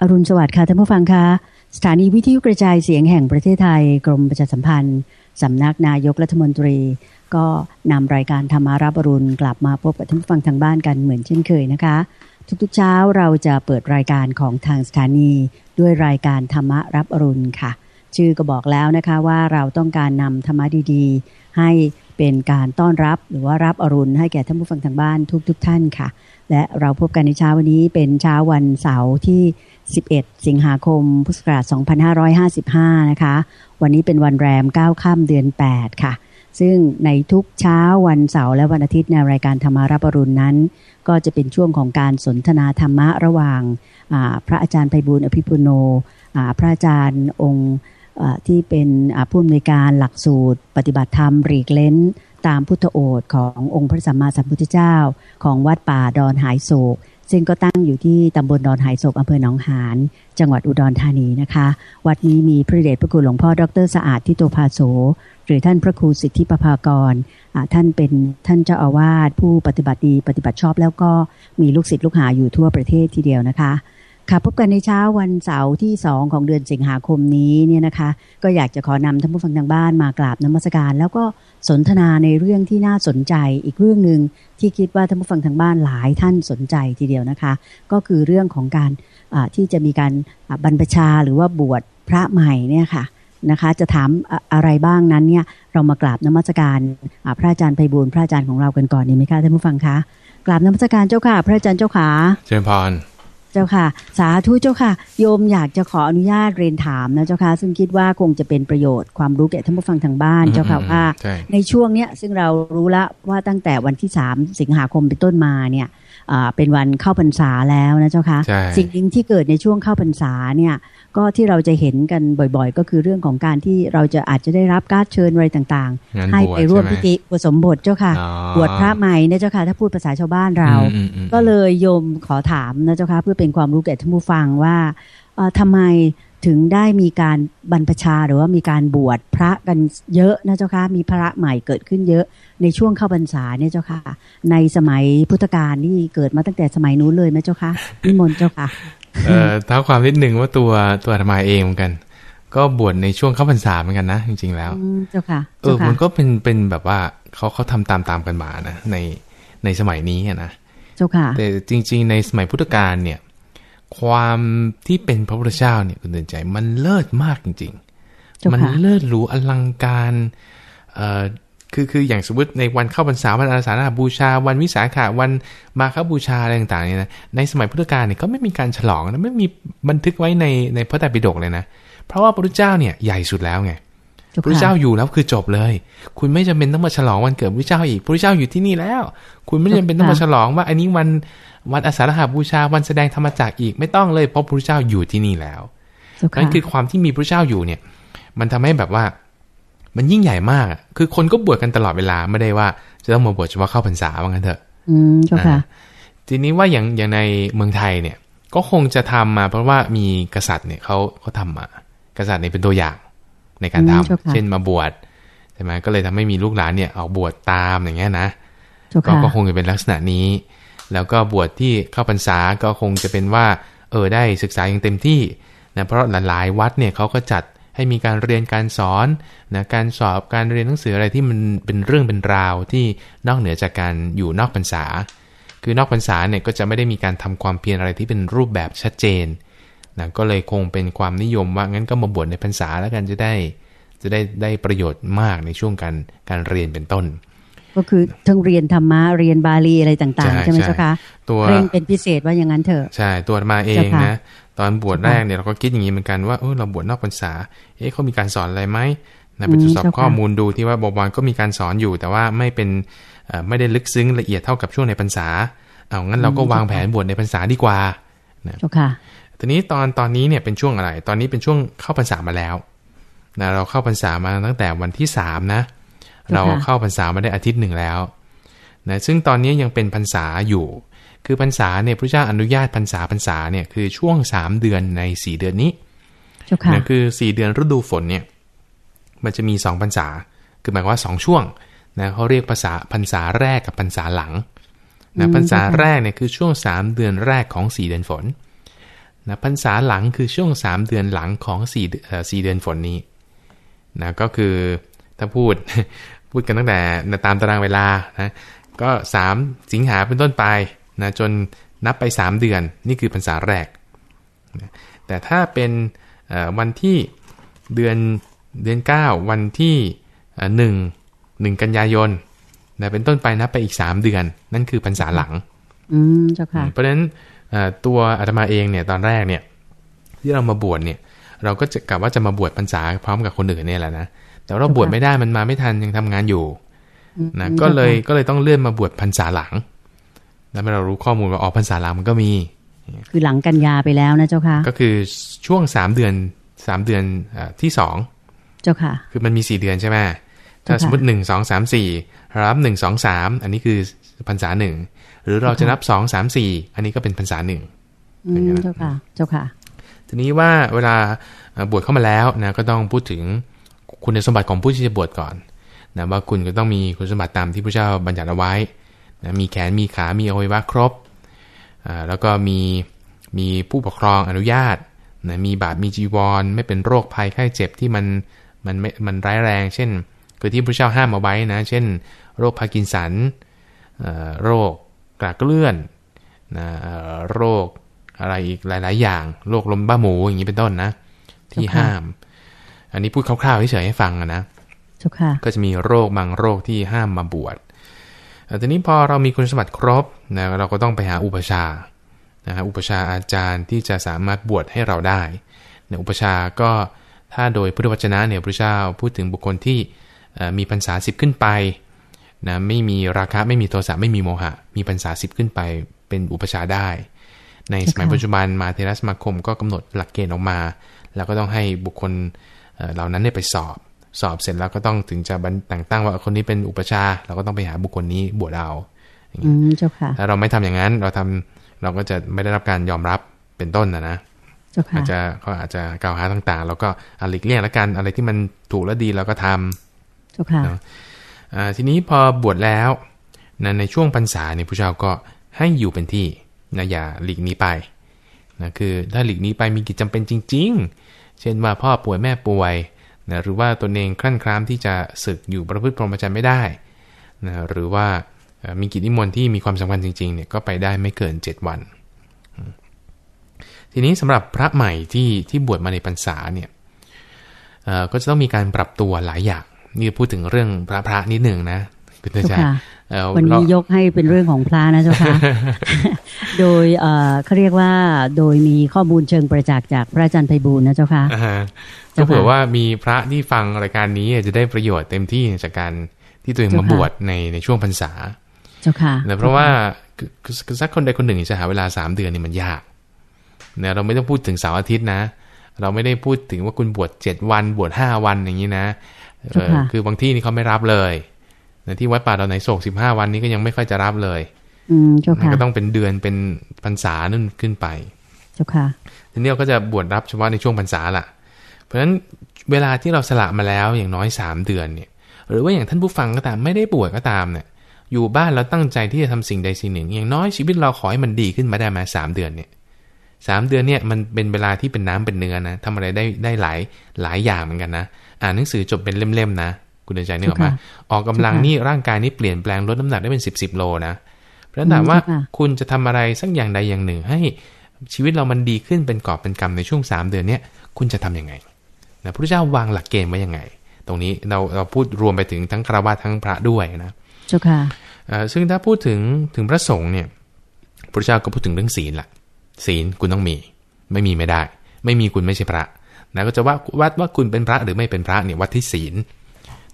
อรุณสวัสดิ์ค่ะท่านผู้ฟังคะสถานีวิทยุกระจายเสียงแห่งประเทศไทย กรมประชาสัมพันธ์สำนักนายกรัฐมนตรี ก็นำรายการธรรมารับอรุณกลับมาพบกับท่านผู้ฟังทางบ้านกันเหมือนเช่นเคยนะคะ ทุกๆเช้าเราจะเปิดรายการของทางสถานี ด้วยรายการธรรมารับอรุณค่ะ ชื่อก็บอกแล้วนะคะว่าเราต้องการนำธรรมะดีๆ ให้เป็นการต้อนรับหรือว่ารับอรุณให้แก่ท่านผู้ฟังทางบ้านทุกๆทท่านค่ะ และเราพบกันในเช้าวันนี้เป็นเช้าวันเสาร์ที่ 11 สิงหาคม พุทธศักราช 2555 นะคะ วันนี้เป็นวันแรม9ค่ำเดือน 8 ค่ะ ซึ่งในทุกเช้าวันเสาร์และวันอาทิตย์ในรายการธรรมารับรุณนั้น ก็จะเป็นช่วงของการสนทนาธรรมะระหว่างพระอาจารย์ไพบุญอภิปุโน พระอาจารย์องค์ที่เป็นผู้อำนวยการหลักสูตร ปฏิบัติธรรมรีกเล้น ตามพุทธโอษขององค์พระสัมมาสัมพุทธเจ้า ของวัดป่าดอนหายโศก ซึ่งก็ตั้งอยู่ที่ตำบลดอนหายโศกอำเภอหนองหาน จังหวัดอุดรธานีนะคะ วัดนี้มีพระเดชพระคุณหลวงพ่อดรสะอาดทิโตภาโสหรือท่านพระครูสิทธิปภากร ท่านเป็นท่านเจ้าอาวาสผู้ปฏิบัติดีปฏิบัติชอบแล้วก็มีลูกศิษย์ลูกหาอยู่ทั่วประเทศทีเดียวนะคะ ค่ะพบกันในเช้าวันเสาร์ที่สองของเดือนสิงหาคมนี้เนี่ยนะคะ ก็อยากจะขอนำท่านผู้ฟังทางบ้านมากราบนมัสการ แล้วก็สนทนาในเรื่องที่น่าสนใจอีกเรื่องหนึ่งที่คิดว่าท่านผู้ฟังทางบ้านหลายท่านสนใจทีเดียวนะคะ ก็คือเรื่องของการที่จะมีการบรรพชาหรือว่าบวชพระใหม่เนี่ยค่ะนะคะจะถามอะไรบ้างนั้นเนี่ยเรามากราบนมัสการพระอาจารย์ไพบูลพระอาจารย์ของเรากันก่อนดีไหมคะท่านผู้ฟังคะกราบนมัสการเจ้าค่ะ พระอาจารย์เจ้าขาเจริญพร เจ้าค่ะ สาธุเจ้าค่ะ โยมอยากจะขออนุญาตเรียนถามนะเจ้าค่ะ ซึ่งคิดว่าคงจะเป็นประโยชน์ความรู้แก่ท่านผู้ฟังทางบ้านเจ้าค่ะว่า ในช่วงเนี้ยซึ่งเรารู้แล้วว่าตั้งแต่วันที่สามสิงหาคมเป็นต้นมาเนี่ย เป็นวันเข้าพรรษาแล้วนะเจ้าค่ะสิ่งหนึ่งที่เกิดในช่วงเข้าพรรษาเนี่ยก็ที่เราจะเห็นกันบ่อยๆ ก็คือเรื่องของการที่เราจะอาจจะได้รับการเชิญอะไรต่างๆ ให้ไปร่วมพิธีผสมบทเจ้าค่ะบวชพระใหม่นะเจ้าค่ะถ้าพูดภาษาชาวบ้านเรา ก็เลยโยมขอถามนะเจ้าค่ะเพื่อเป็นความรู้แก่ท่านผู้ฟังว่าทำไม ถึงได้มีการบรรพชาหรือว่ามีการบวชพระกันเยอะนะเจ้าค่ะมีพระใหม่เกิดขึ้นเยอะในช่วงเข้าพรรษาเนี่ยเจ้าค่ะ ในสมัยพุทธกาลนี่เกิดมาตั้งแต่สมัยนู้นเลยไหมเจ้าค่ะนิมนต์เจ้าค่ะเอ่อท้าความนิดหนึ่งว่าตัวตัวธรรมาเองเหมือนกัน ก็บวชในช่วงเข้าพรรษาเหมือนกันนะ จริง ๆ แล้วเจ้าค่ะเออมันก็เป็นเป็นแบบว่าเขาเขาทำตามตามกันมานะในในสมัยนี้นะเจ้าค่ะ แต่จริง ๆ ในสมัยพุทธกาลเนี่ย ความที่เป็นพระพุทธเจ้าเนี่ยคุณเตือนใจมันเลิศมากจริง ๆ มันเลิศหรูอลังการเอ่อคือคืออย่างสมมติในวันเข้าพรรษาวันอาสาฬหบูชา วันวิสาขะวันมาคบูชาอะไรต่างๆเนี่ยนะในสมัยพุทธกาลเนี่ยก็ไม่มีการฉลองนะไม่มีบันทึกไว้ในในพระไตรปิฎกเลยนะ เพราะว่าพระพุทธเจ้าเนี่ยใหญ่สุดแล้วไง พระพุทธเจ้าอยู่แล้วคือจบเลย คุณไม่จำเป็นต้องมาฉลองวันเกิดพระเจ้าอีกพระเจ้าอยู่ที่นี่แล้ว คุณไม่จำเป็นต้องมาฉลองว่า อันนี้วันวันอาสาฬหบูชาวันแสดงธรรมจักอีกไม่ต้องเลยเพราะพระเจ้าอยู่ที่นี่แล้วนั่นคือความที่มีพระเจ้าอยู่เนี่ย มันทำให้แบบว่า มันยิ่งใหญ่มาก คือคนก็บวชกันตลอดเวลาไม่ได้ว่า จะต้องมาบวชเฉพาะเข้าพรรษาว่างั้นเถอะอืมเจ้าค่ะทีนี้ว่าอย่างอย่างในเมืองไทยเนี่ย ก็คงจะทำมาเพราะว่ามีกษัตริย์เนี่ยเขาเขาทำมา กษัตริย์เนี่ยเป็นตัวอย่าง ในการทำเช่นมาบวชใช่ไหมก็เลยทำให้มีลูกหลานเนี่ยออกบวชตามอย่างเงี้ยนะก็ก็คงจะเป็นลักษณะนี้ แล้วก็บวชที่เข้าพรรษาก็คงจะเป็นว่า เออได้ศึกษาอย่างเต็มที่นะเพราะหลายๆวัดเนี่ยเขาก็จัดให้มีการเรียนการสอนนะการสอบการเรียนหนังสืออะไรที่มันเป็นเรื่องเป็นราวที่นอกเหนือจากการอยู่นอกพรรษา คือนอกพรรษาเนี่ยก็จะไม่ได้มีการทำความเพียรอะไรที่เป็นรูปแบบชัดเจน นะก็เลยคงเป็นความนิยมว่างั้นก็มาบวชในพรรษาแล้วกันจะได้ จะได้ได้ประโยชน์มากในช่วงการการเรียนเป็นต้น ก็คือทั้งเรียนธรรมะเรียนบาลีอะไรต่างๆ ใช่ไหมเจ้าคะตัวเร่งเป็นพิเศษว่าอย่างนั้นเถอะใช่ตัวมาเองนะตอนบวชแรกเนี่ยเราก็คิดอย่างนี้เหมือนกันว่าเออเราบวชนอกพรรษา เอ๊ะเขามีการสอนอะไรไหมนะไปตรวจสอบข้อมูลดูที่ว่าบบวรก็มีการสอนอยู่ แต่ว่าไม่เป็นไม่ได้ลึกซึ้งละเอียดเท่ากับช่วงในพรรษาเอางั้นเราก็วางแผนบวชในพรรษาดีกว่านะค่ะ ทีนี้ตอนตอนนี้เนี่ยเป็นช่วงอะไร ตอนนี้เป็นช่วงเข้าพรรษามาแล้วนะเราเข้าพรรษามาตั้งแต่วันที่สามนะ เราเข้าพรรษามาได้อาทิตย์หนึ่งแล้วนะซึ่งตอนนี้ยังเป็นพรรษาอยู่ คือพรรษาเนี่ยพระเจ้าอนุญาตพรรษาพรรษาเนี่ยคือช่วงสามเดือนในสี่เดือนนี้นะคือสี่เดือนฤดูฝนเนี่ย มันจะมีสองพรรษา คือหมายว่าสองช่วงนะเขาเรียกภาษาพรรษาแรกกับพรรษาหลังนะพรรษาแรกเนี่ยคือช่วงสามเดือนแรกของสี่เดือนฝน นะพรรษาหลังคือช่วง 3 เดือนหลังของ4เอ่อ4เดือนฝนนี้นะก็คือถ้าพูดพูดกันตั้งแต่ตามตารางเวลานะก็ 3 สิงหาเป็นต้นไปนะจนนับไป 3 เดือนนี่คือพรรษาแรกนะแต่ถ้าเป็นเอ่อวันที่เดือนเดือน 9 วันที่เอ่อหนึ่งหนึ่งกันยายนนะเป็นต้นไปนับไปอีก 3 เดือน นั่นคือพรรษาหลัง อืมเจ้าค่ะเพราะฉะนั้นเอ่อ ตัวอาตมาเองเนี่ยตอนแรกเนี่ยที่เรามาบวชเนี่ยเราก็จะกะว่าจะมาบวชพรรษาพร้อมกับคนอื่นเนี่ยแหละนะแต่ว่าเราบวชไม่ได้มันมาไม่ทันยังทำงานอยู่นะอืมก็เลยจ้าค่ะก็เลยต้องเลื่อนมาบวชพรรษาหลัง แล้วเมื่อเรารู้ข้อมูลว่าออกพรรษาหลังมันก็มี คือหลังกันยาไปแล้วนะเจ้าค่ะ ก็คือช่วงสามเดือนสามเดือนเออที่สองเจ้าค่ะ คือมันมีสี่เดือนใช่ไหมถ้าเจ้าค่ะสมมติหนึ่งสองสามสี่รับหนึ่งสองสามอันนี้คือพรรษาหนึ่ง หรือเราจะนับสองสามสี่อันนี้ก็เป็นพรรษาหนึ่งอืมเจ้าค่ะ เจ้าค่ะ ทีนี้ว่าเวลาเอ่อบวชเข้ามาแล้วนะก็ต้องพูดถึงคุณสมบัติของผู้ที่จะบวชก่อนนะว่าคุณก็ต้องมีคุณสมบัติตามที่พระเจ้าบัญญัติเอาไว้นะมีแขนมีขา มีอวัยวะครบอ่าแล้วก็มีมีผู้ปกครองอนุญาตนะมีบาตรมีจีวร ไม่เป็นโรคภัยไข้เจ็บที่มันมันไม่มันร้ายแรง เช่น คือที่พระเจ้าห้ามเอาไว้นะ เช่น โรคพาร์กินสันเอ่อโรค กลากเกลื้อนนะเอ่อโรคอะไรอีกหลาย ๆ อย่างโรคลมบ้าหมูอย่างนี้เป็นต้นนะ ที่เจ้าค่ะห้าม อันนี้พูดคร่าว ๆเฉยๆให้ฟังอะนะเจ้าค่ะก็จะมีโรคบางโรคที่ห้ามมาบวชแต่ทีนี้พอเรามีคุณสมบัติครบนะเราก็ต้องไปหาอุปชฌาย์นะฮะอุปชฌาย์อาจารย์ที่จะสามารถบวชให้เราได้เนี่ยอุปชฌาย์ก็ถ้าโดยพุทธวจนะเนี่ยพระเจ้าพูดถึงบุคคลที่เอ่อมีพรรษาสิบขึ้นไป นะไม่มีราคะไม่มีโทสะไม่มีโมหะ มีพรรษาสิบขึ้นไปเป็นอุปชฌาย์ได้ ในสมัยค่ะปัจจุบันมหาเทรสมาคมก็กำหนดหลักเกณฑ์ออกมา แล้วก็ต้องให้บุคคลเอ่อเหล่านั้นเนี่ยไปสอบ สอบเสร็จแล้วก็ต้องถึงจะบันแต่งตั้งว่าคนนี้เป็นอุปชฌาย์เราก็ต้องไปหาบุคคลนี้บวชเอาอืมเจ้าค่ะถ้าเราไม่ทำอย่างนั้นเราทำเราก็จะไม่ได้รับการยอมรับเป็นต้นนะนะเจ้าค่ะอาจจะเขาอาจจะกล่าวหาต่างๆ แล้วก็อะหลีกเลี่ยงแล้วกันอะไรที่มันถูกและดีเราก็ทำเจ้าค่ะเนอะอ่า ทีนี้พอบวชแล้วนะในช่วงพรรษาเนี่ยพระเจ้าก็ให้อยู่เป็นที่นะอย่าหลีกหนี้ไปนะคือถ้าหลีกหนี้ไปมีกิจจำเป็นจริง ๆ เช่นว่าพ่อป่วยแม่ป่วยนะหรือว่าตนเองคลั่นคล้ามที่จะศึกอยู่ประพฤติพรหมจรรย์ไม่ได้นะหรือว่ามีกิจนิมนต์ที่มีความสำคัญจริงๆเนี่ยก็ไปได้ไม่เกิน 7 วัน ทีนี้สำหรับพระใหม่ที่ที่บวชมาในพรรษาเนี่ยก็จะต้องมีการปรับตัวหลายอย่าง นี่พูดถึงเรื่องพระพระนิดหนึ่งนะคุณเตเจ้าชะค่ะเอ่อวันนี้เรายกให้เป็นเรื่องของพระนะเจ้าค่ะ โดยเอ่อเขาเรียกว่าโดยมีข้อมูลเชิงประจักษ์จากพระอาจารย์ไพบูลย์นะเจ้าค่ะอ่าฮะเจ้าก็ค่ะเผื่อว่ามีพระที่ฟังรายการนี้จะได้ประโยชน์เต็มที่จากการที่ตัวเองมาเจ้าค่ะบวชในในช่วงพรรษา เจ้าค่ะนะเพราะว่าคือคือคือสักคนใดคนหนึ่งจะหาเวลาสามเดือนนี่มันยากนะเราไม่ต้องพูดถึงเสาร์อาทิตย์นะ เราไม่ได้พูดถึงว่าคุณบวชเจ็ดวันบวชห้าวันอย่างนี้นะเอเจ้าอค่ะคือบางที่นี่เขาไม่รับเลยนะที่วัดป่าดอนไหนโศกสิบห้าวันนี้ก็ยังไม่ค่อยจะรับเลย อืมเจ้ามันค่ะก็ต้องเป็นเดือนเป็นพรรษานั่นขึ้นไป เจ้าค่ะทีนี้เราก็จะบวชรับเฉพาะในช่วงพรรษาล่ะ เพราะฉะนั้นเวลาที่เราสละมาแล้วอย่างน้อยสามเดือนเนี่ย หรือว่าอย่างท่านผู้ฟังก็ตามไม่ได้บวชก็ตามเนี่ยอยู่บ้านเราตั้งใจที่จะทำสิ่งใดสิ่งหนึ่ง อย่างน้อยชีวิตเราขอให้มันดีขึ้นมาได้ไหมาสามเดือนเนี่ย สามเดือนเนี่ยมันเป็นเวลาที่เป็นน้ำเป็นเนื้อนะทำอะไรได้ได้หลายหลายอย่างเหมือนกันนะ อ่านหนังสือจบเป็นเล่มๆนะ คุณเดินใจนึกออกไหมเจ้าค่ะออกกำลังนี่ร่างกายนี่เปลี่ยนแปลงลดน้ำหนักได้เป็นสิบสิบโลนะเพราะฉะนั้นถามว่าเจ้าค่ะคุณจะทำอะไรสักอย่างใดอย่างหนึ่ง ให้ชีวิตเรามันดีขึ้นเป็นกอบเป็นกำในช่วงสามเดือนเนี้ยคุณจะทำยังไงนะพระพุทธเจ้าวางหลักเกณฑ์ไว้ยังไง ตรงนี้เราเราพูดรวมไปถึงทั้งคารวะทั้งพระด้วยนะเจ้าค่ะเอ่อซึ่งถ้าพูดถึงถึงพระสงฆ์เนี่ยพระพุทธเจ้าก็พูดถึงเรื่องศีลละ ศีลคุณต้องมี ไม่มีไม่ได้ ไม่มีคุณไม่ใช่พระนะก็จะว่าวัดว่าคุณเป็นพระหรือไม่เป็นพระเนี่ยวัดที่ศีล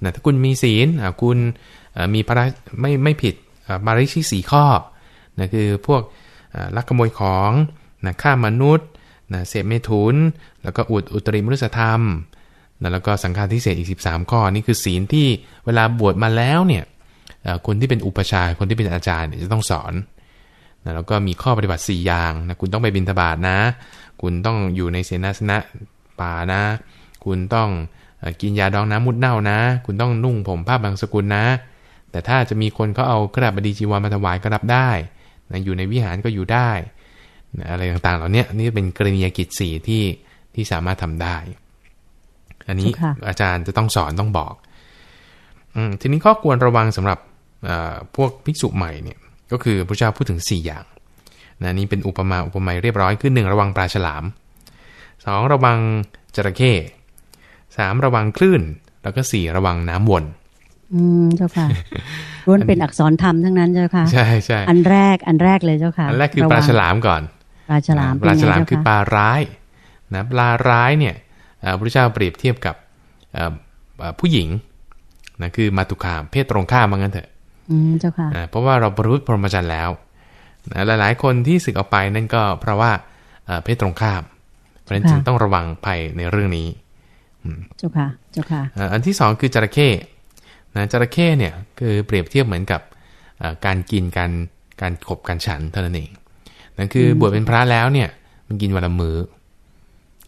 นะถ้าคุณมีศีลคุณมีพระไม่ไม่ผิดเอ่อมาริชิสี่ข้อนะคือพวกลักขโมยของนะฆ่ามนุษย์นะเสพเมถุน แล้วก็อุดอุตริมนุสธรรมนะแล้วก็สังฆาทิเศษอีก 13 ข้อ นี่คือศีลที่เวลาบวชมาแล้วเนี่ยคนที่เป็นอุปชาคนที่เป็นอาจารย์เนี่ยจะต้องสอน นะแล้วก็มีข้อปฏิบัติ 4 อย่างนะคุณต้องไปบิณฑบาตนะ คุณต้องอยู่ในเสนาสนะป่านะ คุณต้องเอ่อกินยาดองน้ำมุดเน่านะ คุณต้องนุ่งผมผ้าบางสกุลนะ แต่ถ้าจะมีคนเขาเอากระดาษบดีจีวรมาถวายก็รับได้นะอยู่ในวิหารก็อยู่ได้อะไรต่างๆ เหล่านี้นี่เป็นกรณียกิจสี่ที่ที่สามารถทำได้ อันนี้อาจารย์จะต้องสอนต้องบอกอทีนี้ข้อควรระวังสำหรับพวกภิกษุใหม่เนี่ย ก็คือพระเจ้าพูดถึง 4 อย่างนะนี่เป็นอุปมาอุปไมยเรียบร้อยคือหนึ่งระวังปลาฉลามสองระวังจระเข้สามระวังคลื่น แล้วก็สี่ระวังน้ำวนอืมเจ้าค่ะล้วนเป็นอักษรธรรมทั้งนั้นเจ้าค่ะใช่ใช่อันแรกอันแรกเลยเจ้าค่ะ อันแรกคือปลาฉลามก่อนปลาฉลามปลาฉลามคือปลาร้ายนะปลาร้ายเนี่ยพระเจ้าเปรียบเทียบกับผู้หญิงนะคือมาตุคามเพศตรงข้ามว่างั้นเถอะ อืมเจ้าค่ะเพราะว่าเราบรรลุพรหมจรรย์แล้วนะหลายๆ คนที่สึกออกไปนั่นก็เพราะว่าเพศตรงข้าม เพราะฉะนั้นจึงต้องระวังภัยในเรื่องนี้เจ้าค่ะเจ้าค่ะอันที่สองคือจระเข้นะจระเข้เนี่ยคือเปรียบเทียบเหมือนกับการกินการการขบการฉันเท่านั้นเองนั่นคือบวชเป็นพระแล้วเนี่ย มันกินวันละมือ้อ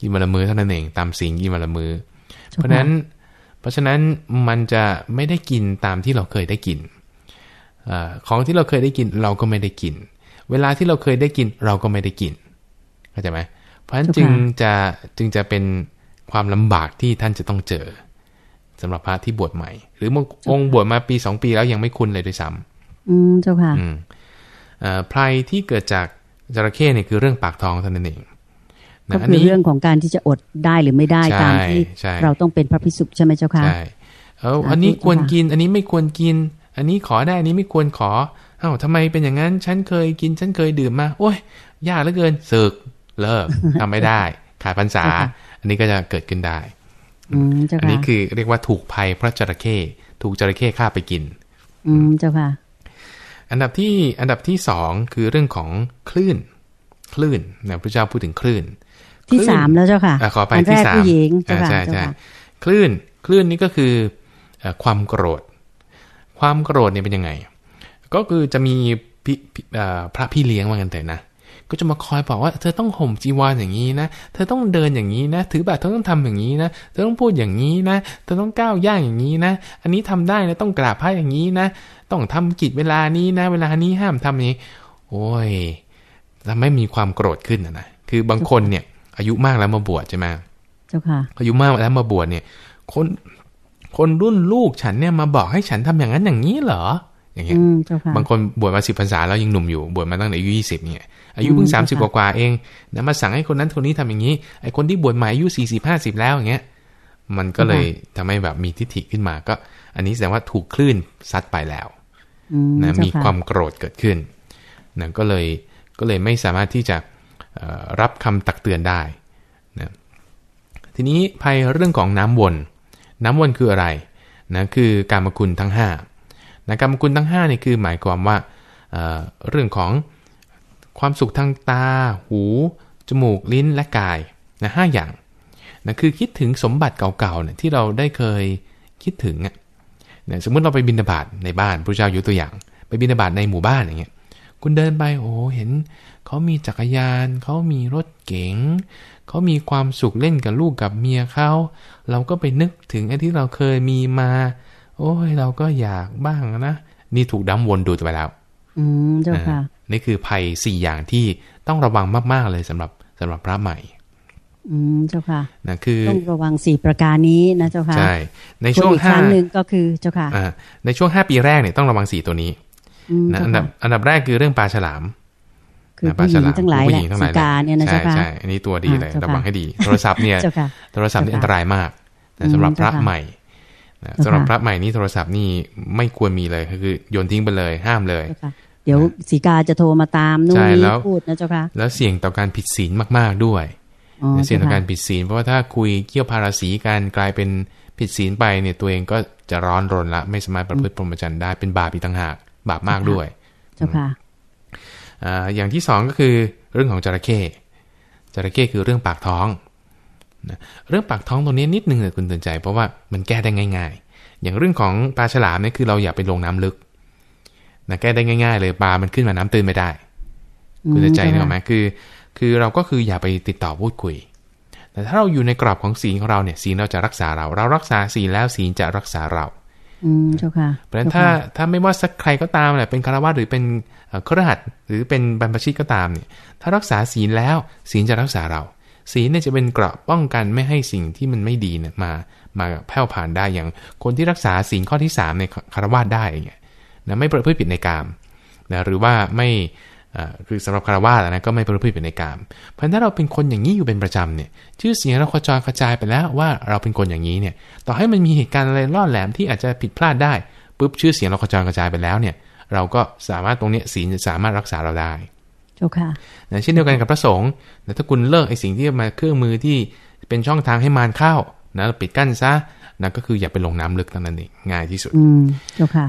กินวันละมื้อเท่านั้นเอง ตามสิ่งกินวันละมือ้อเพราะฉะนั้น เพราะฉะนั้นมันจะไม่ได้กินตามที่เราเคยได้กินอ ของที่เราเคยได้กินเราก็ไม่ได้กิน เวลาที่เราเคยได้กินเราก็ไม่ได้กินเข้าใจไหมเพราะฉะนั้นจึงจะจึงจะเป็นความลำบากที่ท่านจะต้องเจอสำหรับพระที่บวชใหม่ หรือบางองค์บวชมาปีสองปีแล้วยังไม่คุ้นเลยด้วยซ้ำอืมเจ้าค่ะอืมไพรที่เกิดจากจระเข้เนี่ยคือเรื่องปากท้องเท่านั้นเองก็คือเรื่องของการที่จะอดได้หรือไม่ได้ตามที่เราต้องเป็นพระพิสุใช่ไหมเจ้าค่ะใช่เอาอันนี้ควรกิน อันนี้ไม่ควรกิน อันนี้ขอได้อันนี้ไม่ควรขอเอ้าทำไมเป็นอย่างนั้น ฉันเคยกิน ฉันเคยดื่มมา โอ้ย ยากเหลือเกินสึก เลิกทำไม่ได้ ขาดพรรษา อันนี้ก็จะเกิดขึ้นได้ อันนี้คือเรียกว่าถูกภัยพระจระเข้ ถูกจระเข้ฆ่าไปกิน อืมเจ้าค่ะ อันดับที่ อันดับที่สองคือเรื่องของคลื่น คลื่นนะพระเจ้าพูดถึงคลื่น ที่สามแล้วเจ้าค่ะขอไปที่สามผู้หญิงใช่ใช่คลื่น คลื่นนี่ก็คือความโกรธ ความโกรธเนี่ยเป็นยังไง ก็คือจะมีพระพี่เลี้ยงว่ากันแต่นะ ก็จะมาคอยบอกว่าเธอต้องห่มจีวรอย่างนี้นะ เธอต้องเดินอย่างนี้นะ ถือบาตรเธอต้องทำอย่างนี้นะ เธอต้องพูดอย่างนี้นะ เธอต้องก้าวย่างอย่างนี้นะ อันนี้ทำได้นะต้องกราบพระอย่างนี้นะ ต้องทำกิจเวลานี้นะ เวลานี้ห้ามทำนี้ โอ้ยทำให้มีความโกรธขึ้นนะนะ คือบางคนเนี่ย อายุมากแล้วมาบวชใช่ไหมเจ้าค่ะ อายุมากแล้วมาบวชเนี่ย คน คนรุ่นลูกฉันเนี่ยมาบอกให้ฉันทำอย่างนั้นอย่างนี้เหรอ อย่างเงี้ยบางคนบวชมาสิบพรรษาแล้วยังหนุ่มอยู่บวชมาตั้งแต่อายุยี่สิบเนี่ยอายุเพิ่งสามสิบกว่าเองนะมาสั่งให้คนนั้นคนนี้ทำอย่างนี้ไอ้คนที่บวชใหม่อายุสี่สิบห้าสิบแล้วอย่างเงี้ยมันก็เลยทำให้แบบมีทิฏฐิขึ้นมาก็ อันนี้แสดงว่าถูกคลื่นซัดไปแล้วนะมีความโกรธเกิดขึ้นนะก็เลยก็เลยไม่สามารถที่จะรับคำตักเตือนได้นะทีนี้ภัยเรื่องของน้ำวน น้ำวนคืออะไรนะคือการมคุณทั้ง5นะการมคุณทั้ง5นี่คือหมายความว่าเเรื่องของความสุขทางตา หู จมูก ลิ้น และกายนะหอย่างนะคือคิดถึงสมบัติเก่าๆเนี่ยที่เราได้เคยคิดถึงอะนะสมมติเราไปบินบาตในบ้านพระเจ้าอยู่ตัวอย่าง ไปบินบาตในหมู่บ้านอย่างเงี้ย คุณเดินไปโอ้เห็น เขามีจักรยาน เขามีรถเก๋ง เขามีความสุขเล่นกับลูกกับเมียเขา เราก็ไปนึกถึงไอ้ที่เราเคยมีมา โอ้ยเราก็อยากบ้างนะ นี่ถูกดั้มวนดูดไปแล้ว อืมเจ้าค่ะ นี่คือภัยสี่อย่างที่ต้องระวังมากๆเลยสำหรับสำหรับพระใหม่ อืมเจ้าค่ะนะคือต้องระวังสี่ประการนี้นะเจ้าค่ะใช่ในช่วงห้าหนึ่งก็คือเจ้าค่ะในช่วงห้าปีแรกเนี่ยต้องระวังสี่ตัวนี้นะอันดับอันดับแรกคือเรื่องปลาฉลาม คือผู้หญิงทั้งหลายแหละสิกาเนี่ยนะเจ้าค่ะใช่อันนี้ตัวดีเลยระวังให้ดี โทรศัพท์เนี่ยโทรศัพท์นี่อันตรายมากสำหรับพระใหม่สำหรับพระใหม่นี่โทรศัพท์นี่ไม่ควรมีเลยคือโยนทิ้งไปเลยห้ามเลยเดี๋ยวสีกาจะโทรมาตามนู่นนี่พูดนะเจ้าค่ะแล้วเสี่ยงต่อการผิดศีลมาก ๆด้วยเสี่ยงต่อการผิดศีลเพราะว่าถ้าคุยเกี่ยวพาราสีกันกลายเป็นผิดศีลไปเนี่ยตัวเองก็จะร้อนรนละ ไม่สามารถประพฤติพรหมจรรย์ได้เป็นบาปอีกต่างหาก บาปมากด้วย เจ้าค่ะ อย่างที่สองก็คือเรื่องของจระเข้จระเข้คือเรื่องปากท้องนะเรื่องปากท้องตรงนี้นิดนึงเลยคุณตื่นใจ เพราะว่ามันแก้ได้ง่าย ๆ อย่างเรื่องของปลาฉลามเนี่ยคือเราอย่าไปลงน้ำลึกนะแก้ได้ง่ายๆ เลยปลามันขึ้นมาน้ำตื้นไม่ได้ คุณจะใจนึกออกไหมคือ คือเราก็คืออย่าไปติดต่อพูดคุย แต่ถ้าเราอยู่ในกรอบของศีลของเราเนี่ยศีลเราจะรักษาเรา เรารักษาศีลแล้วศีลจะรักษาเรา อืมเจ้าค่ะเพราะฉะนั้นถ้าถ้าไม่ว่าสักใครก็ตามแหละเป็นคารวะหรือเป็นเครือขัดหรือเป็นบรรพชิตก็ตามเนี่ย ถ้ารักษาศีลแล้วศีลจะรักษาเรา ศีลเนี่ยจะเป็นเกราะป้องกันไม่ให้สิ่งที่มันไม่ดีเนี่ยมามาแผ่วผ่านได้อย่างคนที่รักษาศีลข้อที่3ในคารวะได้อย่างเงี้ยนะไม่ประพฤติผิดในกามนะหรือว่าไม่ คือสำหรับคารวะนะก็ไม่ประพฤติผิดในกาม เพราะถ้าเราเป็นคนอย่างนี้อยู่เป็นประจำเนี่ย ชื่อเสียงเรากระจายกระจายไปแล้วว่าเราเป็นคนอย่างนี้เนี่ย ต่อให้มันมีเหตุการณ์อะไรล่อแหลมที่อาจจะผิดพลาดได้ปุ๊บชื่อเสียงเรากระจายกระจายไปแล้วเนี่ย เราก็สามารถตรงนี้ศีลสามารถรักษาเราได้เจ้าค่ะเช่นเดียวกันกับพระสงฆ์แต่ถ้าคุณเลิกไอ้สิ่งที่มาเครื่องมือที่เป็นช่องทางให้มารเข้านะปิดกั้นซะนะก็คืออย่าไปลงน้ำลึกเท่านั้นเองง่ายที่สุด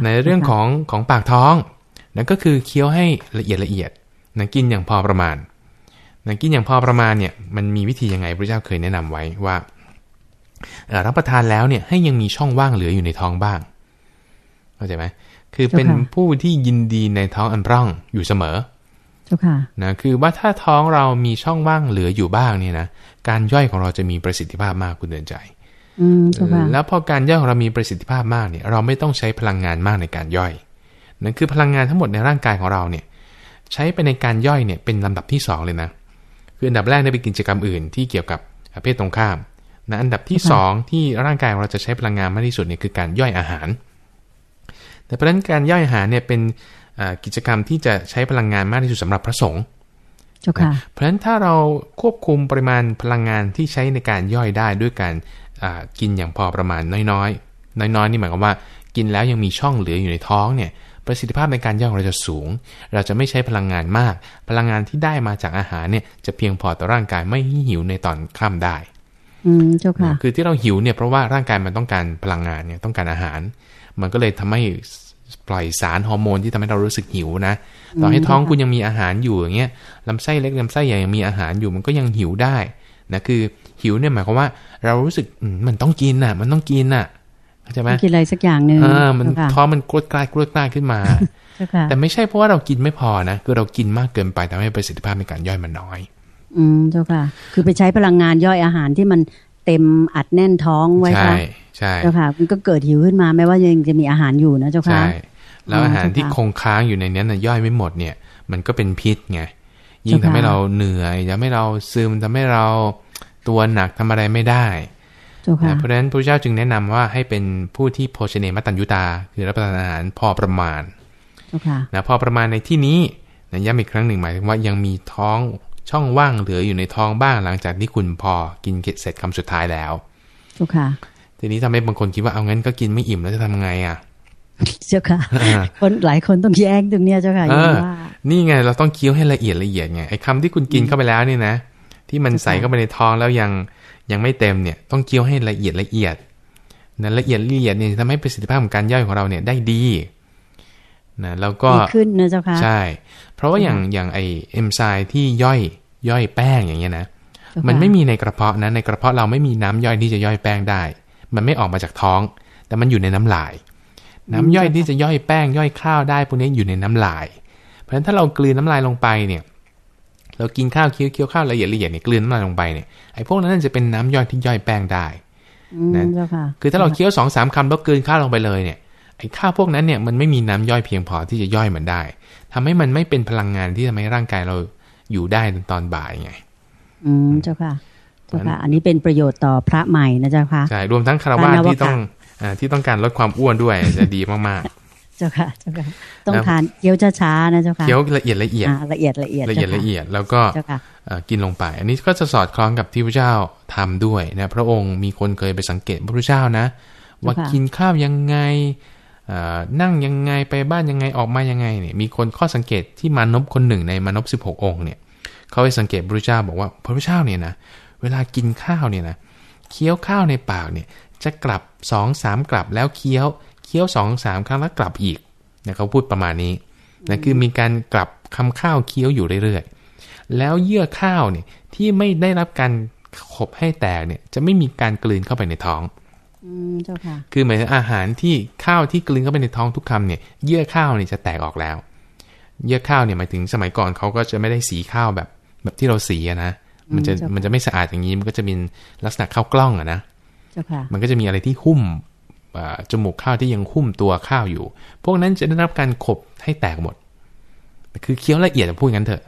ในเรื่องของของปากท้อง นั่นก็คือเคี้ยวให้ละเอียดละเอียด นะกินอย่างพอประมาณนะกินอย่างพอประมาณเนี่ยมันมีวิธียังไงพระเจ้าเคยแนะนำไว้ว่ารับประทานแล้วเนี่ยให้ยังมีช่องว่างเหลืออยู่ในท้องบ้างเข้าใจไหมคือเป็นผู้ที่ยินดีในท้องอันร่องอยู่เสมอนะคือว่าถ้าท้องเรามีช่องว่างเหลืออยู่บ้างเนี่ยนะการย่อยของเราจะมีประสิทธิภาพมากคุณเดินใจแล้วพอการย่อยของเรามีประสิทธิภาพมากเนี่ย เราไม่ต้องใช้พลังงานมากในการย่อยนั่นคือพลังงานทั้งหมดในร่างกายของเราเนี่ย ใช้ไปในการย่อยเนี่ยเป็นลำดับที่ 2 เลยนะ คืออันดับแรกเนี่ยเป็นกิจกรรมอื่นที่เกี่ยวกับเพศตรงข้ามนะอันดับที่ 2 ที่ร่างกายของเราจะใช้พลังงานมากที่สุดเนี่ยคือการย่อยอาหาร แต่เพราะฉะนั้นการย่อยอาหารเนี่ยเป็นกิจกรรมที่จะใช้พลังงานมากที่สุดสำหรับพระสงฆ์เพราะฉะนั้นถ้าเราควบคุมปริมาณพลังงานที่ใช้ในการย่อยได้ด้วยการกินอย่างพอประมาณน้อยๆ น้อยๆนี่หมายความว่า กินแล้วยังมีช่องเหลืออยู่ในท้องเนี่ย ประสิทธิภาพในการย่อยของเราจะสูง เราจะไม่ใช้พลังงานมาก พลังงานที่ได้มาจากอาหารเนี่ยจะเพียงพอต่อร่างกายไม่หิวในตอนค่ำได้ อืมเจ้าค่ะ คือที่เราหิวเนี่ยเพราะว่าร่างกายมันต้องการพลังงานเนี่ยต้องการอาหาร มันก็เลยทำให้ปล่อยสารฮอร์โมนที่ทำให้เรารู้สึกหิวนะ ต่อให้ท้องคุณยังมีอาหารอยู่อย่างเงี้ยลำไส้เล็กลำไส้ใหญ่ยังมีอาหารอยู่มันก็ยังหิวได้นะคือหิวเนี่ยหมายความว่า เรารู้สึกมันต้องกินน่ะ มันต้องกินน่ะเข้า ใจไหมกินอะไรสักอย่างหนึ่งอ่ามันท้องมันกรดกลายกรดกลายขึ้นมา แต่ไม่ใช่เพราะว่าเรากินไม่พอนะคือเรากินมากเกินไปทำให้ประสิทธิภาพในการย่อยมันน้อย อืมเจ้าค่ะ คือไปใช้พลังงานย่อยอาหารที่มันเต็มอัดแน่นท้องไว้ค่ะใช่เจ้าค่ะมันก็เกิดหิวขึ้นมาแม้ว่ายังจะมีอาหารอยู่นะเจ้าค่ะใช่แล้วอาหารที่คงค้างอยู่ในนี้นะย่อยไม่หมดเนี่ย มันก็เป็นพิษไงยิ่งทำให้เราเหนื่อยทำให้เราซึมทำให้เราตัวหนักทำอะไรไม่ได้ เพราะฉะนั้นพระเจ้าจึงแนะนำว่าให้เป็นผู้ที่โภชเนมัตัญยุตา คือรับประทานอาหารพอประมาณนะพอประมาณในที่นี้นะย้ำอีกครั้งหนึ่งหมายถึงว่ายังมีท้องช่องว่างเหลืออยู่ในท้องบ้างหลังจากที่คุณพอกินเสร็จคำสุดท้ายแล้วทีนี้ทำให้บางคนคิดว่าเอางั้นก็กินไม่อิ่มแล้วจะทำไงอะเจ้าค่ะ คนหลายคนต้องแย้งตรงเนี้ยเจ้าค่ะว่านี่ไงเราต้องเคี้ยวให้ละเอียดละเอียดไงไอ้คาที่คุณกินเข้าไปแล้วนี่นะ ที่มันใส่เข้าไปในท้องแล้วยัง ยังไม่เต็มเนี่ยต้องเคี้ยวให้ละเอียดละเอียดนะละเอียดละเอียดเนี่ยทำให้ประสิทธิภาพของการย่อยของเราเนี่ยได้ดีนะแล้วก็ขึ้นนะเจ้าค่ะใช่ เพราะว่าอย่างอย่างไอเอนไซม์ที่ย่อยย่อยแป้งอย่างเงี้ยนะมันไม่มีในกระเพาะนะในกระเพาะเราไม่มีน้ำย่อยที่จะย่อยแป้งได้ มันไม่ออกมาจากท้อง แต่มันอยู่ในน้ำลาย น้ำย่อยที่จะย่อยแป้งย่อยข้าวได้พวกนี้อยู่ในน้ำลาย เพราะฉะนั้นถ้าเรากลืนน้ำลายลงไปเนี่ย เรากินข้าวเคี้ยวเคี้ยวข้าวละเอียดละเอียดเนี่ยกลืนน้ำลายลงไปเนี่ยไอ้พวกนั้นจะเป็นน้ำย่อยที่ย่อยแป้งได้นะคือถ้าเราเคี้ยวสองสามคำแล้วกลืนข้าวลงไปเลยเนี่ยไอ้ข้าวพวกนั้นเนี่ยมันไม่มีน้ำย่อยเพียงพอที่จะย่อยมันได้ทำให้มันไม่เป็นพลังงานที่ทำให้ร่างกายเราอยู่ได้ตอนบ่ายไง อืมเจ้าค่ะเจ้าค่ะ อันนี้เป็นประโยชน์ต่อพระใหม่นะเจ้าค่ะใช่รวมทั้งคารวะที่ต้องอที่ต้องการลดความอ้วนด้วยจะดีมาก เจ้าค่ะเจ้าค่ะต้องทานเคี้ยวช้าๆนะเจ้าค่ะเคี้ยวละเอียดละเอียดละเอียดละเอียดละเอียดละเอียดแล้วก็กินลงไป อันนี้ก็จะสอดคล้องกับที่พระเจ้าทำด้วยนะพระองค์มีคนเคยไปสังเกตพระพุทธเจ้านะ ว่ากินข้าวยังไงนั่งยังไงไปบ้านยังไงออกมายังไงเนี่ยมีคนข้อสังเกตที่มานพคนหนึ่งในมานพสิบหกองค์เนี่ยเขาไปสังเกตพระเจ้าบอกว่าพระพุทธเจ้าเนี่ยนะเวลากินข้าวเนี่ยนะเคี้ยวข้าวในปากเนี่ยจะกลับสองสามกลับแล้วเคี้ยว เคี้ยวสองสามครั้งแล้วกลับอีกนะเขาพูดประมาณนี้นะคือมีการกลับคำข้าวเคี้ยวอยู่เรื่อยๆ แล้วเยื่อข้าวเนี่ยที่ไม่ได้รับการขบให้แตกเนี่ย จะไม่มีการกลืนเข้าไปในท้องเจ้าค่ะคือหมายถึงอาหารที่ข้าวที่กลืนเข้าไปในท้องทุกคำเนี่ย เยื่อข้าวเนี่ยจะแตกออกแล้ว เยื่อข้าวเนี่ยหมายถึงสมัยก่อนเขาก็จะไม่ได้สีข้าวแบบ แบบที่เราสีนะมันจะมันจะไม่สะอาดอย่างนี้มันก็จะมีลักษณะข้าวกล้องอะนะมันก็จะมีอะไรที่หุ้ม จมูกข้าวที่ยังหุ้มตัวข้าวอยู่ พวกนั้นจะได้รับการขบให้แตกหมด คือเคี้ยวละเอียดพูดงั้นเถอะ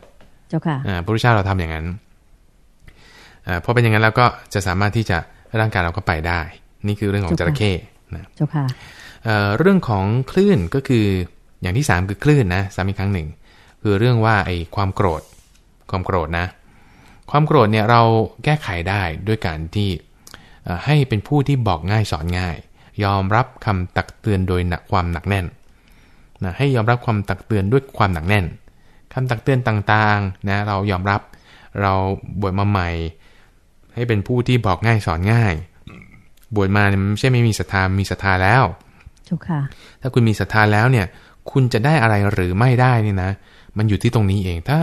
เจ้าค่ะพระพุทธเจ้าเราทำอย่างนั้นพอเป็นอย่างนั้นแล้วก็จะสามารถที่จะร่างกายเราก็ไปได้ นี่คือเรื่องของจระเข้นะเจ้าค่ะเรื่องของคลื่นก็คืออย่างที่สามคือคลื่นนะซ้ำอีกครั้งหนึ่ง คือเรื่องว่าไอ้ความโกรธ ความโกรธนะ ความโกรธเนี่ยเราแก้ไขได้ด้วยการที่ให้เป็นผู้ที่บอกง่ายสอนง่าย ยอมรับคำตักเตือนโดยหนักความหนักแน่นนะให้ยอมรับความตักเตือนด้วยความหนักแน่นคำตักเตือนต่างๆนะเรายอมรับเราบวชมาใหม่ ให้เป็นผู้ที่บอกง่ายสอนง่าย บวชมาเนี่ยไม่ใช่ไม่มีศรัทธามีศรัทธาแล้วจุค่ะถ้าคุณมีศรัทธาแล้วเนี่ย คุณจะได้อะไรหรือไม่ได้นี่นะมันอยู่ที่ตรงนี้เองถ้า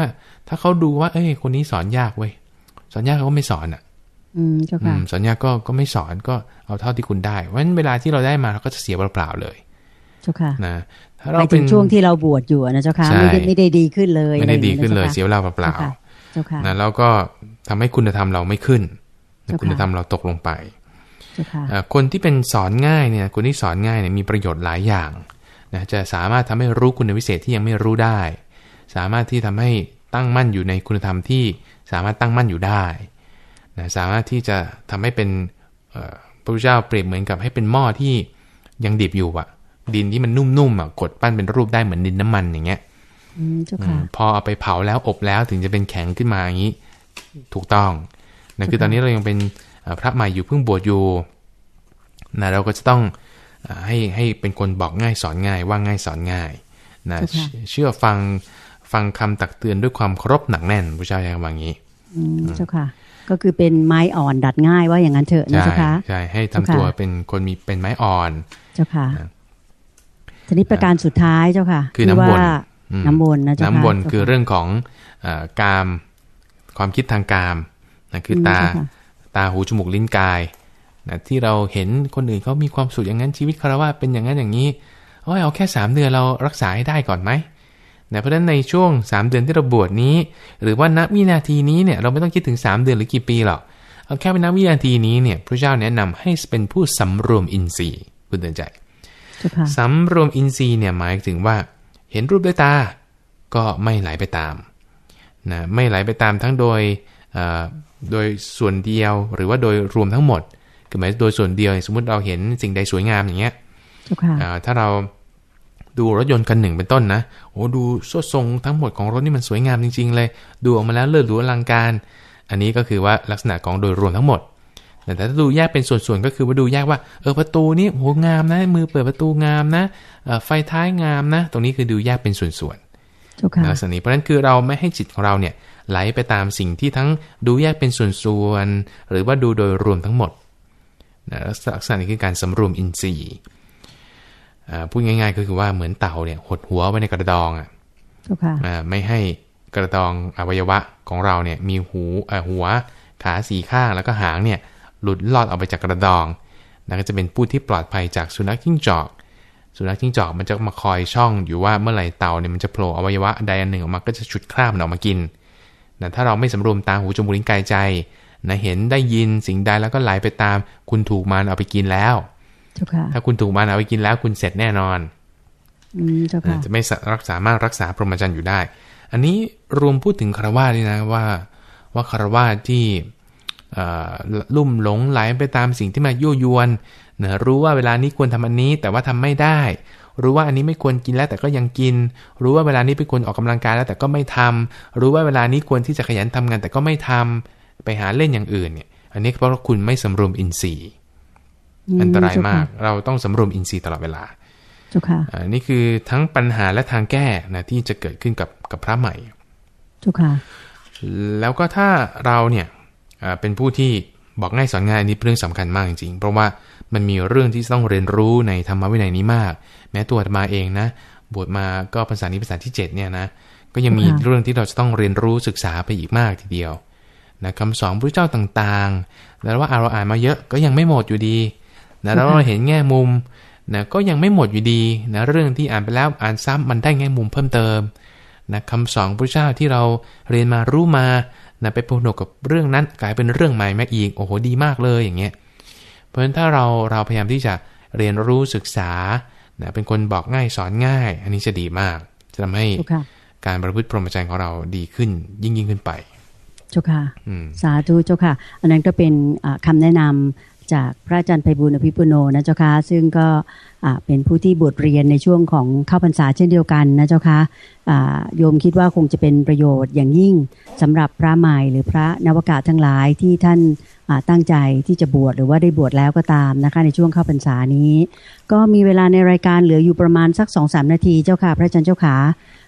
ถ้าเขาดูว่า เอ้ย คนนี้สอนยากเว้ยสอนยากเขาก็ไม่สอนอะ อืมเจ้าค่ะสอนยากก็ก็ไม่สอนก็เอาเท่าที่คุณได้เพราะฉะนั้นเวลาที่เราได้มาเราก็จะเสียเปล่าๆเลยเจ้าค่ะนะถ้าเราเป็นช่วงที่เราบวชอยู่นะเจ้าค่ะไม่ได้ไม่ได้ดีขึ้นเลย ไม่ได้ดีขึ้นเลยเสียเวลาเปล่าๆเจ้าค่ะนะแล้วก็ทำให้คุณธรรมเราไม่ขึ้นคุณธรรมเราตกลงไปคนที่เป็นสอนง่ายเนี่ยคนที่สอนง่ายเนี่ยมีประโยชน์หลายอย่างนะจะสามารถทำให้รู้คุณวิเศษที่ยังไม่รู้ได้ สามารถที่ทำให้ตั้งมั่นอยู่ในคุณธรรมที่สามารถตั้งมั่นอยู่ได้ นะสามารถที่จะทำให้เป็นพระพุทธเจ้าเปรียบเหมือนกับให้เป็นหม้อที่ยังดิบอยู่อะดินที่มันนุ่มๆอะกดปั้นเป็นรูปได้เหมือนดินน้ำมันอย่างเงี้ยพอเอาไปเผาแล้วอบแล้วถึงจะเป็นแข็งขึ้นมาอย่างนี้ ถูกต้องนะคือตอนนี้เรายังเป็นพระใหม่อยู่เพิ่งบวชอยู่นะเราก็จะต้องให้ให้เป็นคนบอกง่ายสอนง่าย ว่าง่ายสอนง่ายนะเชื่อฟังฟังคำตักเตือนด้วยความเคารพหนักแน่นพระเจ้าอย่างว่างี้เจ้าค่ะ ก็คือเป็นไม้อ่อนดัดง่ายว่าอย่างนั้นเถอะนะเจ้าค่ะใช่ให้ทำตัวเป็นคนมีเป็นไม้อ่อนเจ้าค่ะทีนี้ประการสุดท้ายเจ้าค่ะ คือน้ำบนน้ำบนนะเจ้าค่ะน้ำบนคือเรื่องของกามความคิดทางกามนะคือตาตาหูจมูกลิ้นกายนะที่เราเห็นคนอื่นเขามีความสุขอย่างนั้นชีวิตคารวะเป็นอย่างนั้นอย่างนี้โอ้ยเอาแค่สามเดือนเรารักษาให้ได้ก่อนไหม นะเพราะฉะนั้นในช่วงสามเดือนที่เราบวชนี้ หรือว่าณวินาทีนี้เนี่ยเราไม่ต้องคิดถึงสามเดือนหรือกี่ปีหรอกเอาแค่เป็นณวินาทีนี้เนี่ยพระเจ้าแนะนำให้เป็นผู้สำรวมอินทรีย์คุณเตือนใจสำรวมอินทรีย์เนี่ยหมายถึงว่า เห็นรูปด้วยตา ก็ไม่ไหลไปตามนะไม่ไหลไปตามทั้งโดยโดยส่วนเดียวหรือว่าโดยรวมทั้งหมดคือหมายโดยส่วนเดียว สมมุติเราเห็นสิ่งใดสวยงามอย่างเงี้ยถ้าเรา ดูรถยนต์คันหนึ่งเป็นต้นนะโอ้ดูสดทรงทั้งหมดของรถนี่มันสวยงามจริง ๆ เลย ดูออกมาแล้วเลิศหรูอลังการ อันนี้ก็คือว่าลักษณะของโดยรวมทั้งหมด แต่ถ้าดูแยกเป็นส่วนๆก็คือว่าดูแยกว่าเออประตูนี้โหงามนะมือเปิดประตูงามนะไฟท้ายงามนะ ตรงนี้คือดูแยกเป็นส่วนๆลักษณะนี้เพราะฉะนั้นคือเราไม่ให้จิตของเราเนี่ยไหลไปตามสิ่งที่ทั้งดูแยกเป็นส่วนๆหรือว่าดูโดยรวมทั้งหมดนะลักษณะนี้คือการสำรวมอินทรีย์ พูดง่าย ๆ ก็คือว่าเหมือนเต่าเนี่ยหดหัวไว้ในกระดองอะไม่ให้กระดองอวัยวะของเราเนี่ย มีหูหัวขาสีข้างแล้วก็หางเนี่ย หลุดลอดออกไปจากกระดองนั่นก็จะเป็นผู้ที่ปลอดภัยจากสุนัขจิ้งจอก สุนัขจิ้งจอกมันจะมาคอยช่องอยู่ว่าเมื่อไหร่เต่าเนี่ยมันจะโผล่อวัยวะใดอันหนึ่งออกมาก็จะฉุดคราบมันออกมากินนะถ้าเราไม่สำรวมตาหูจมูกลิ้นกายใจนะเห็นได้ยินสิ่งใดแล้วก็ไหลไปตาม คุณถูกมันเอาไปกินแล้ว ถ้าคุณถูกมันเอาไปกินแล้วคุณเสร็จแน่นอนจะไม่รักษามารถรักษาพรหมจรรย์อยู่ได้ อันนี้รวมพูดถึงคารวะนี่นะว่า ว่าคารวะที่ลุ่มหลงไหลไปตามสิ่งที่มายั่วยวนนะรู้ว่าเวลานี้ควรทำอันนี้ แต่ว่าทำไม่ได้ รู้ว่าอันนี้ไม่ควรกินแล้วแต่ก็ยังกิน รู้ว่าเวลานี้เป็นคนออกกำลังกายแล้วแต่ก็ไม่ทำรู้ว่าเวลานี้ควรที่จะขยันทำงานแต่ก็ไม่ทำไปหาเล่นอย่างอื่นเนี่ย อันนี้เพราะคุณไม่สำรวมอินทรีย์ อันตรายมาก เราต้องสำรวมอินทรีย์ตลอดเวลาจุค่ะอันนี้คือทั้งปัญหาและทางแก้นะที่จะเกิดขึ้นกับกับพระใหม่จุค่ะแล้วก็ถ้าเราเนี่ยเป็นผู้ที่บอกง่ายสอนง่ายนี่เป็นเรื่องสำคัญมากจริงๆ เพราะว่ามันมีเรื่องที่ต้องเรียนรู้ในธรรมวินัยนี้มาก แม้ตัวมาเองนะ บวชมาก็ภาษานี้ภาษาที่ 7 เนี่ยนะ ก็ยังมีเรื่องที่เราจะต้องเรียนรู้ศึกษาไปอีกมากทีเดียวนะคำสอนพระเจ้าต่างๆ แล้วว่าเราอ่านมาเยอะก็ยังไม่หมดอยู่ดี นะแล้วเราเห็นแง่มุมนะก็ยังไม่หมดอยู่ดีนะเรื่องที่อ่านไปแล้วอ่านซ้ำมันได้แง่มุมเพิ่มเติมนะคำสอนพระเจ้าที่เราเรียนมารู้มานะไปพนกกับเรื่องนั้นกลายเป็นเรื่องใหม่มาอีกโอ้โหดีมากเลยอย่างเงี้ยเพราะฉะนั้นถ้าเราเราพยายามที่จะเรียนรู้ศึกษานะเป็นคนบอกง่ายสอนง่าย อันนี้จะดีมาก จะทำให้การประพฤติพรหมจรรย์ของเราดีขึ้นยิ่งยิ่งขึ้นไปเจ้าค่ะสาธุเจ้าค่ะ อันนั้นก็เป็นคำแนะนำ จากพระอาจารย์ไพบุญอภิปุโนนะเจ้าค่ะซึ่งก็เป็นผู้ที่บวชเรียนในช่วงของเข้าพรรษาเช่นเดียวกันนะเจ้าค่ะโยมคิดว่าคงจะเป็นประโยชน์อย่างยิ่งสำหรับพระใหม่หรือพระนวกาทั้งหลายที่ท่านตั้งใจที่จะบวชหรือว่าได้บวชแล้วก็ตามนะคะ ในช่วงเข้าพรรษานี้ ก็มีเวลาในรายการเหลืออยู่ประมาณสักสองสามนาทีเจ้าค่ะ พระอาจารย์เจ้าขา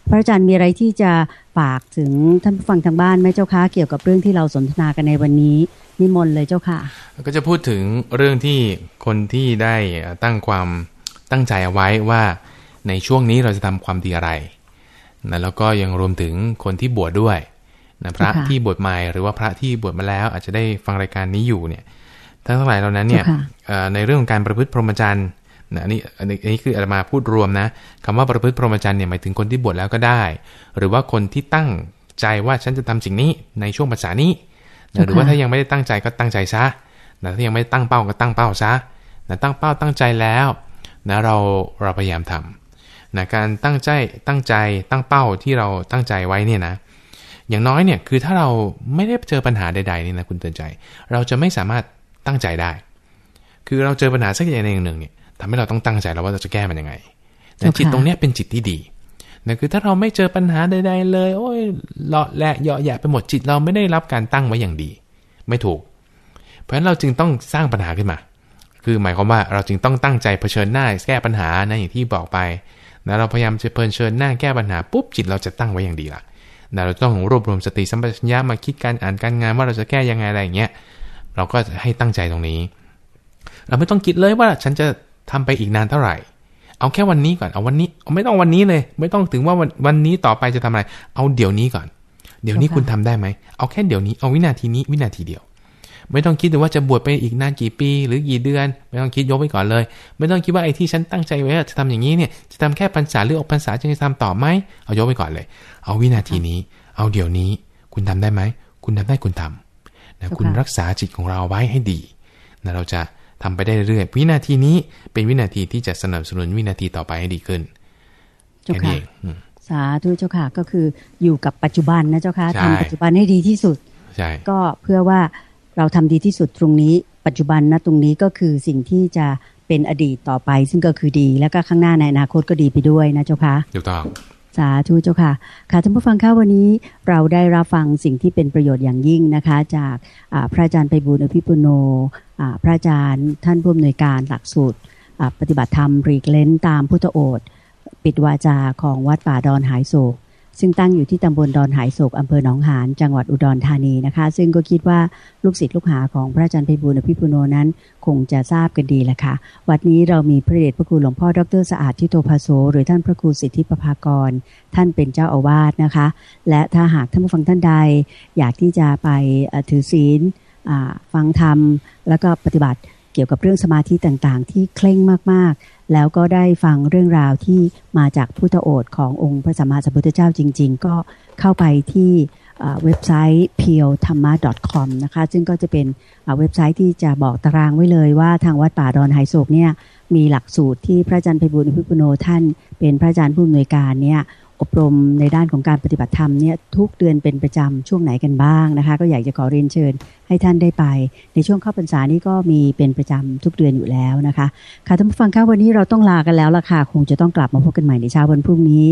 พระอาจารย์มีอะไรที่จะฝากถึงท่านผู้ฟังทางบ้านไหมเจ้าคะเกี่ยวกับเรื่องที่เราสนทนากันในวันนี้นิมนต์เลยเจ้าค่ะ ก็จะพูดถึงเรื่องที่คนที่ได้ตั้งความตั้งใจเอาไว้ว่าในช่วงนี้เราจะทำความดีอะไรนะแล้วก็ยังรวมถึงคนที่บวชดด้วยนะพระที่บวชใหม่หรือว่าพระที่บวชมาแล้ว อาจจะได้ฟังรายการนี้อยู่เนี่ย ทั้งทั้งหลายเหล่านั้นเนี่ยในเรื่องของการประพฤติพรหมจรรย์ นะนี่อันนี้คืออาตมาพูดรวมนะคำว่าประพฤติพรหมจรรย์เนี่ยหมายถึงคนที่บวชแล้วก็ได้ หรือว่าคนที่ตั้งใจว่าฉันจะทำสิ่งนี้ในช่วงภาษานี้นะหรือว่าถ้ายังไม่ได้ตั้งใจก็ตั้งใจซะนะถ้ายังไม่ตั้งเป้าก็ตั้งเป้าซะนะตั้งเป้าตั้งใจแล้วนะเราเราพยายามทำนะการตั้งใจตั้งใจตั้งเป้าที่เราตั้งใจไว้เนี่ยนะ อย่างน้อยเนี่ยคือถ้าเราไม่ได้เจอปัญหาใดๆนี่นะคุณเตือนใจ เราจะไม่สามารถตั้งใจได้ คือเราเจอปัญหาสักอย่างหนึ่งเนี่ย ทำให้เราต้องตั้งใจแล้วว่าเราจะแก้มันยังไงแต่จิตตรงนี้เป็นจิตที่ดีนะคือถ้าเราไม่เจอปัญหาใดๆเลย โอ้ยเลาะแหละเยาะแยะไปหมดจิตเราไม่ได้รับการตั้งไว้อย่างดี ไม่ถูก เพราะฉะนั้นเราจึงต้องสร้างปัญหาขึ้นมา คือหมายความว่าเราจึงต้องตั้งใจเผชิญหน้าแก้ปัญหานะอย่างที่บอกไปนะเราพยายามจะเผชิญหน้าแก้ปัญหาปุ๊บจิตเราจะตั้งไว้อย่างดีละนะเราต้องรวบรวมสติสัมปชัญญะมาคิดการอ่านการงานว่าเราจะแก้ยังไงอะไรอย่างเงี้ยเราก็ให้ตั้งใจตรงนี้ เราไม่ต้องคิดเลยว่าฉันจะ ทำไปอีกนานเท่าไหร่ เอาแค่วันนี้ก่อน เอาวันนี้ ไม่ต้องวันนี้เลย ไม่ต้องถึงว่าวันวันนี้ต่อไปจะทำอะไร เอาเดี๋ยวนี้ก่อน เดี๋ยวนี้คุณทำได้ไหม เอาแค่เดี๋ยวนี้ เอาวินาทีนี้วินาทีเดียว ไม่ต้องคิดถึงว่าจะบวชไปอีกนานกี่ปี หรือกี่เดือน ไม่ต้องคิดยกไว้ก่อนเลย ไม่ต้องคิดว่าไอ้ที่ฉันตั้งใจไว้จะทำอย่างนี้เนี่ย จะทำแค่พรรษาหรือออกพรรษาจะทำต่อไหม เอายกไว้ก่อนเลย เอาวินาทีนี้ เอาเดี๋ยวนี้ คุณทำได้ไหม คุณทำได้คุณทำนะคุณรักษาจิตของเราไว้ให้ดีนะเราจะ ทำไปได้เรื่อยๆวินาทีนี้เป็นวินาทีที่จะสนับสนุนวินาทีต่อไปให้ดีขึ้นเจ้าค่ะสาธุเจ้าค่ะก็คืออยู่กับปัจจุบันนะเจ้าค่ะทำปัจจุบันให้ดีที่สุดใช่ก็เพื่อว่าเราทำดีที่สุดตรงนี้ ปัจจุบันนะตรงนี้ก็คือสิ่งที่จะเป็นอดีตต่อไป ซึ่งก็คือดีแล้วก็ข้างหน้าในอนาคตก็ดีไปด้วยนะเจ้าค่ะถูกต้องสาธุเจ้าค่ะ ค่ะท่านผู้ฟังค่ะวันนี้เราได้รับฟังสิ่งที่เป็นประโยชน์อย่างยิ่งนะคะ จากพระอาจารย์ไปบุญอภิปุโน พระอาจารย์ท่านผู้อำนวยการหลักสูตรปฏิบัติธรรมรีกเลนตามพุทธโอษปิดวาจาของวัดป่าดอนหายโศก ซึ่งตั้งอยู่ที่ตำบลดอนหายโศกอำเภอหนองหานจังหวัดอุดรธานีนะคะ ซึ่งก็คิดว่าลูกศิษย์ลูกหาของพระอาจารย์ไพบุญอภิปุโนนั้น คงจะทราบกันดีแหละค่ะ วัดนี้เรามีพระเดชพระคุณหลวงพ่อดรสะอาดทิโตภาโซหรือท่านพระครูสิทธิปภากร ท่านเป็นเจ้าอาวาสนะคะ และถ้าหากท่านผู้ฟังท่านใด อยากที่จะไปถือศีล ฟังธรรม แล้วก็ปฏิบัติเกี่ยวกับเรื่องสมาธิต่างๆ ที่เคร่งมากๆ แล้วก็ได้ฟังเรื่องราวที่มาจากพุทธโอษขององค์พระสัมมาสัมพุทธเจ้าจริง ๆ ก็เข้าไปที่เว็บไซต์ p e o t h a m m a c o m นะคะซึ่งก็จะเป็นเว็บไซต์ที่จะบอกตารางไว้เลยว่าทางวัดป่าดอนไหโศกเนี่ยมีหลักสูตรที่พระอาจารย์ไพบุญอภิปุโนท่าน เป็นพระอาจารย์ผู้อำนวยการเนี่ย อบรมในด้านของการปฏิบัติธรรมเนี่ยทุกเดือนเป็นประจำช่วงไหนกันบ้างนะคะ ก็อยากจะขอเรียนเชิญให้ท่านได้ไป ในช่วงเข้าพรรษานี้ก็มีเป็นประจำทุกเดือนอยู่แล้วนะคะค่ะท่านผู้ฟังคะวันนี้เราต้องลากันแล้วล่ะค่ะคงจะต้องกลับมาพบกันใหม่ในเช้าวันพรุ่งนี้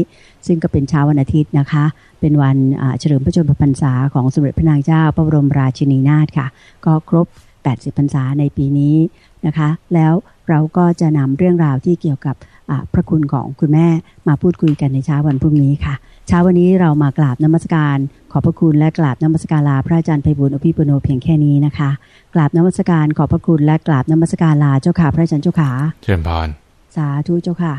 ซึ่งก็เป็นเช้าวันอาทิตย์นะคะ เป็นวันเฉลิมพระชนมพรรษาของสมเด็จพระนางเจ้าพระบรมราชินีนาถค่ะ ก็ครบ 80พรรษาในปีนี้นะคะ แล้ว เราก็จะนำเรื่องราวที่เกี่ยวกับพระคุณของคุณแม่มาพูดคุยกันในเช้าวันพรุ่งนี้ค่ะ เช้าวันนี้เรามากราบนมัสการ ขอบพระคุณและกราบนมัสการลาพระอาจารย์ไพบุญอภิปุโนเพียงแค่นี้นะคะ กราบนมัสการขอบพระคุณและกราบนมัสการลาเจ้าค่ะพระอาจารย์เจ้าค่ะเชิญพรสาธุเจ้าค่ะ